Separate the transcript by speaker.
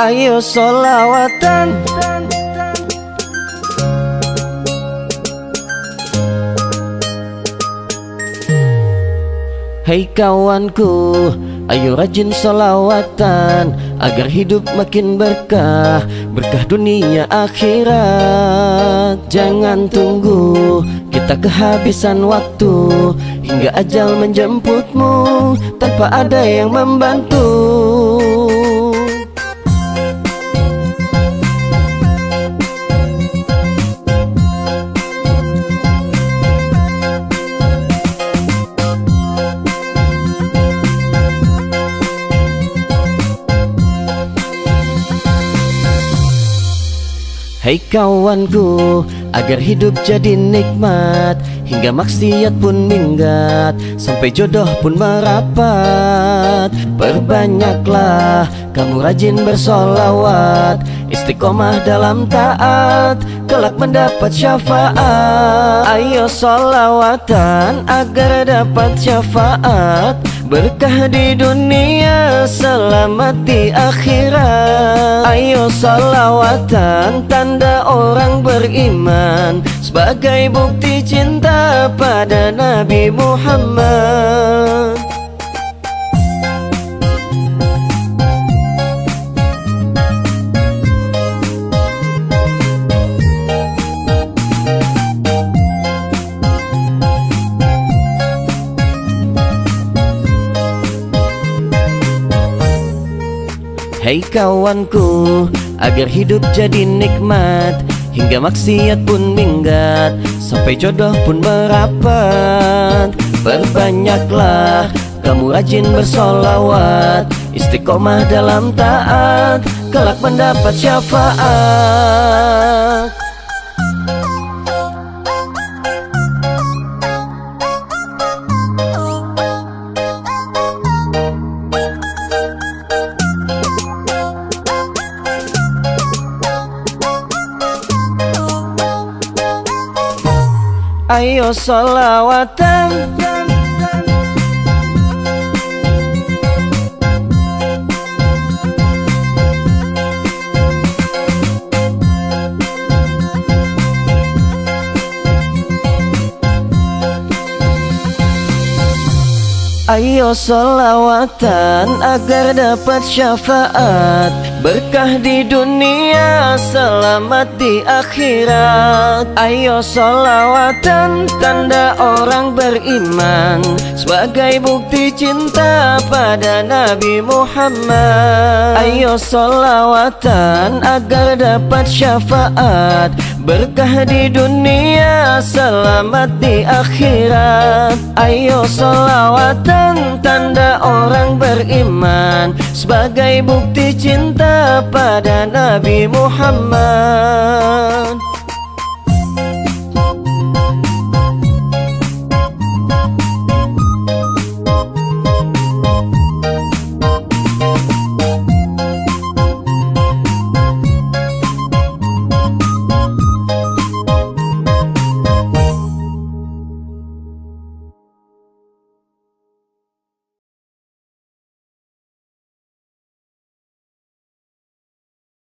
Speaker 1: Ayo solawatan Hei kawanku, ayo rajin solawatan Agar hidup makin berkah, berkah dunia akhirat. Jangan tunggu, kita kehabisan waktu Hingga ajal menjemputmu, tanpa ada yang membantu Hei kawanku, agar hidup jadi nikmat Hingga maksiat pun minggat Sampai jodoh pun merapat. Perbanyaklah kamu rajin bersolawat Istiqomah dalam taat Kelak mendapat syafaat. Ayo solawatan agar dapat syafaat Berkah di dunia, selamat di akhirat. Ayo salawatan, tanda orang beriman. Sebagai bukti cinta pada Nabi Muhammad Hei kawanku, agar hidup jadi nikmat Hingga maksiat pun minggat Sampai jodoh pun merapat. Perbanyaklah kamu rajin bersolawat Istiqomah dalam taat Kelak mendapat syafaat Ayo solawatan Ayo solawatan agar dapat syafaat. Berkah di dunia, selamat di akhirat. Ayo solawatan, tanda orang beriman. Sebagai bukti cinta pada Nabi Muhammad. Ayo solawatan agar dapat syafaat Berkah di dunia, selamat di akhirat. Ayo solawatan, tanda orang beriman. Sebagai bukti cinta pada Nabi Muhammad